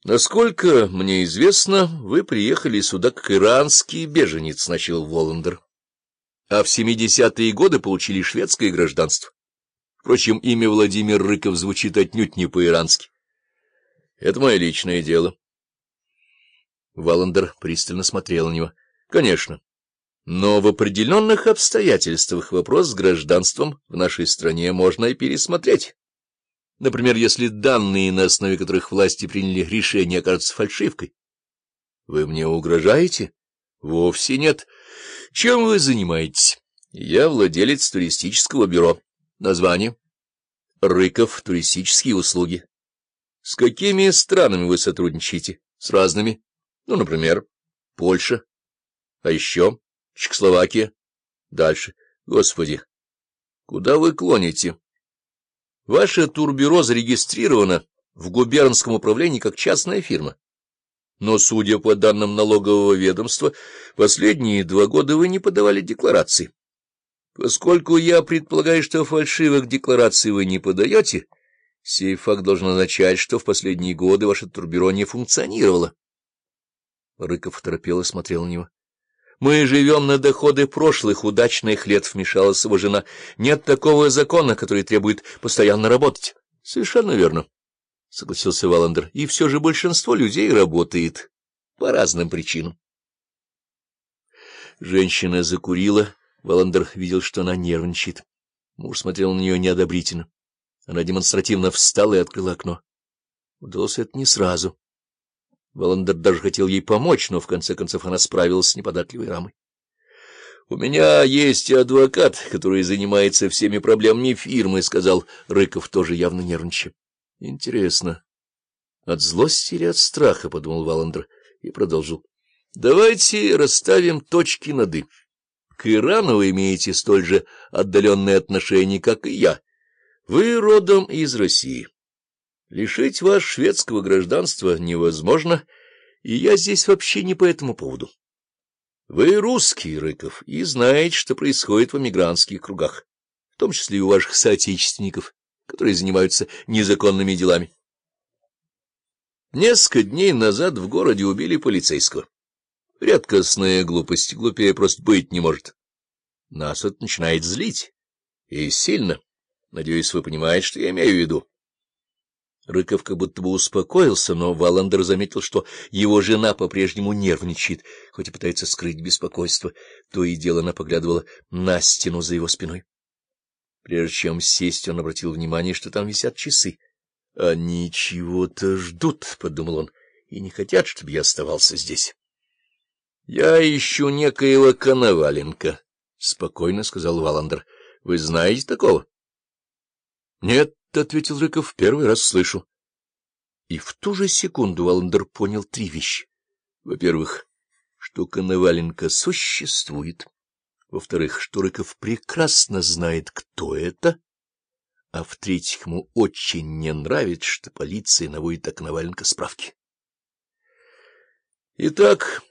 — Насколько мне известно, вы приехали сюда как иранский беженец, — начал Воландер. — А в 70-е годы получили шведское гражданство. Впрочем, имя Владимир Рыков звучит отнюдь не по-ирански. Это мое личное дело. Валандер пристально смотрел на него. — Конечно. Но в определенных обстоятельствах вопрос с гражданством в нашей стране можно и пересмотреть. Например, если данные, на основе которых власти приняли решение, окажутся фальшивкой. Вы мне угрожаете? Вовсе нет. Чем вы занимаетесь? Я владелец туристического бюро. Название? Рыков. Туристические услуги. С какими странами вы сотрудничаете? С разными. Ну, например, Польша. А еще Чехословакия. Дальше. Господи, куда вы клоните? Ваше турбюро зарегистрировано в губернском управлении как частная фирма. Но, судя по данным налогового ведомства, последние два года вы не подавали декларации. Поскольку я предполагаю, что фальшивых деклараций вы не подаете, сей факт должен означать, что в последние годы ваше турбюро не функционировало. Рыков торопело смотрел на него. Мы живем на доходы прошлых удачных лет, — вмешалась его жена. Нет такого закона, который требует постоянно работать. — Совершенно верно, — согласился Валандер. — И все же большинство людей работает по разным причинам. Женщина закурила. Валандер видел, что она нервничает. Муж смотрел на нее неодобрительно. Она демонстративно встала и открыла окно. Удалось это не сразу. Воландер даже хотел ей помочь, но в конце концов она справилась с неподатливой рамой. — У меня есть адвокат, который занимается всеми проблемами фирмы, — сказал Рыков, тоже явно нервничая. — Интересно. От злости или от страха, — подумал Валандер и продолжил. — Давайте расставим точки над «и». К Ирану вы имеете столь же отдаленные отношения, как и я. Вы родом из России. Лишить вас шведского гражданства невозможно, и я здесь вообще не по этому поводу. Вы русский, Рыков, и знаете, что происходит в эмигрантских кругах, в том числе и у ваших соотечественников, которые занимаются незаконными делами. Несколько дней назад в городе убили полицейского. Редкостная глупость, глупее просто быть не может. Нас это начинает злить. И сильно. Надеюсь, вы понимаете, что я имею в виду. Рыков как будто бы успокоился, но Валандер заметил, что его жена по-прежнему нервничает, хоть и пытается скрыть беспокойство. То и дело она поглядывала на стену за его спиной. Прежде чем сесть, он обратил внимание, что там висят часы. — Они чего-то ждут, — подумал он, — и не хотят, чтобы я оставался здесь. — Я ищу некоего Коноваленко, — спокойно сказал Валандер. — Вы знаете такого? — Нет, — ответил Рыков, — первый раз слышу. И в ту же секунду Валандер понял три вещи. Во-первых, что Коноваленко существует. Во-вторых, что Рыков прекрасно знает, кто это. А в-третьих, ему очень не нравится, что полиция наводит о Коноваленко справки. Итак,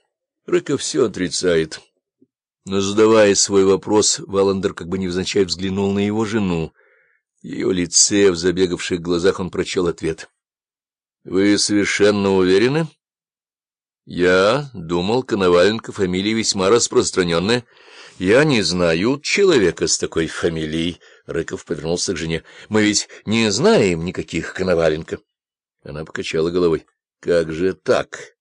Рыков все отрицает. Но, задавая свой вопрос, Валандер как бы невзначай взглянул на его жену. Ее лице, в забегавших глазах он прочел ответ. — Вы совершенно уверены? — Я думал, Коноваленко фамилия весьма распространенная. — Я не знаю человека с такой фамилией. Рыков повернулся к жене. — Мы ведь не знаем никаких Коноваленко. Она покачала головой. — Как же так?